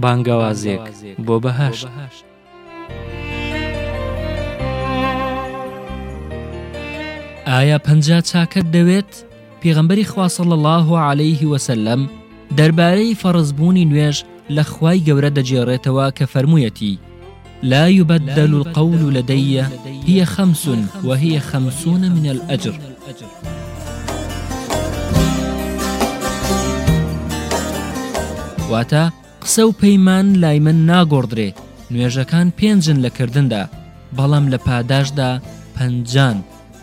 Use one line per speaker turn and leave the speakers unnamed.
بانگەوازێک بۆ بەهەشت. ئایا پەنجا چاکەت دەوێت؟ پێغەمبەری خوا صلی الله علیه وسلم دەربارەی فەڕزبوونی نوێژ لە خوای گەورە دەگێڕێتەوە کە فەرموویەتی، لا یبدل القول لدی هی خمس و هی خمسون من الاجر. واتە، قسە و پەیمان لای من ناگۆڕدرێ، نوێژەکان پێنجن لە کردندا، بەڵام لە پاداشتدا پەنجان.